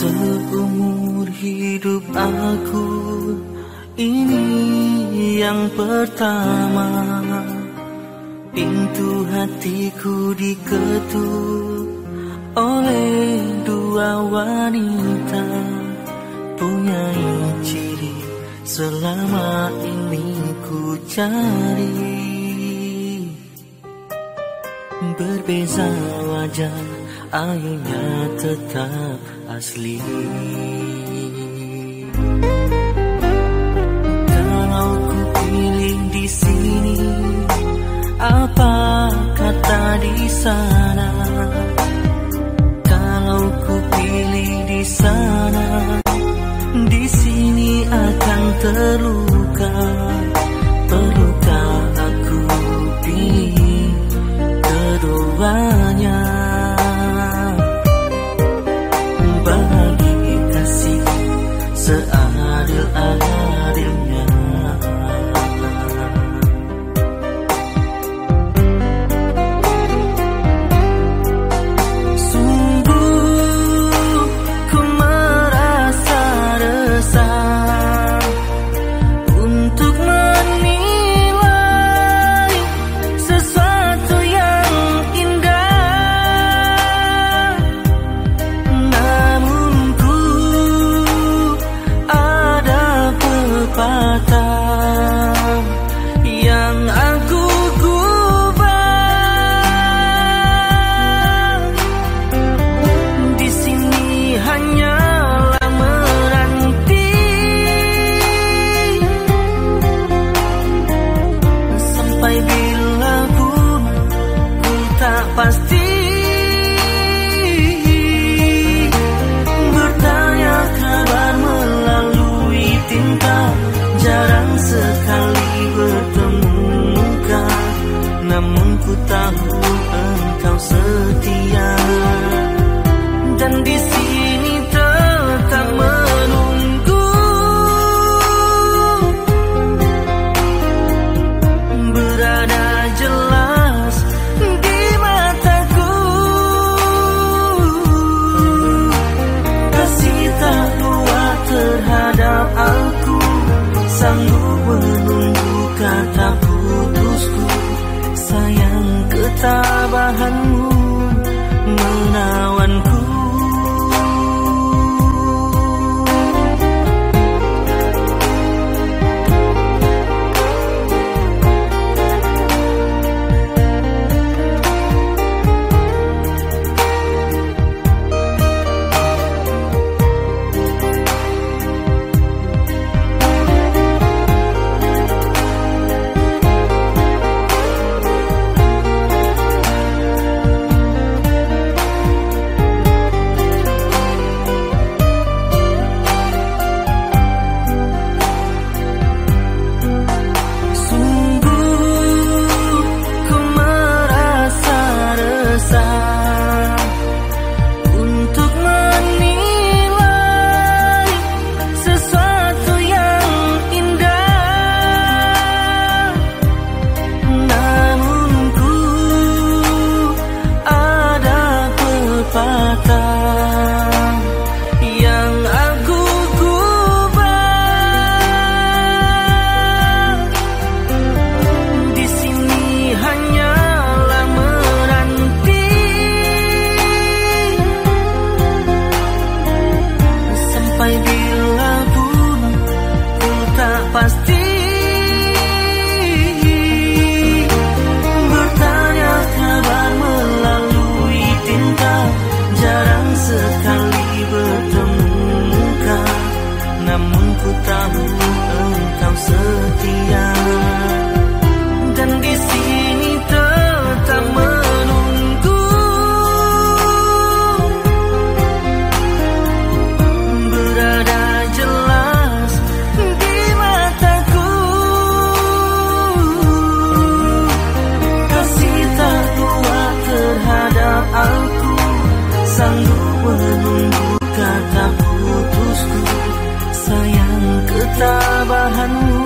Seumur hidup aku ini yang pertama. Pintu hatiku diketuk oleh dua wanita. Punya ciri selama ini ku cari. Berbeza wajah Ayunya tetap asli. Kalau ku pilih di sini Apa kata di sana? Kalau ku pilih di sana Di sini akan terluka. pastillas Sabahan. sayang. Ketabahanmu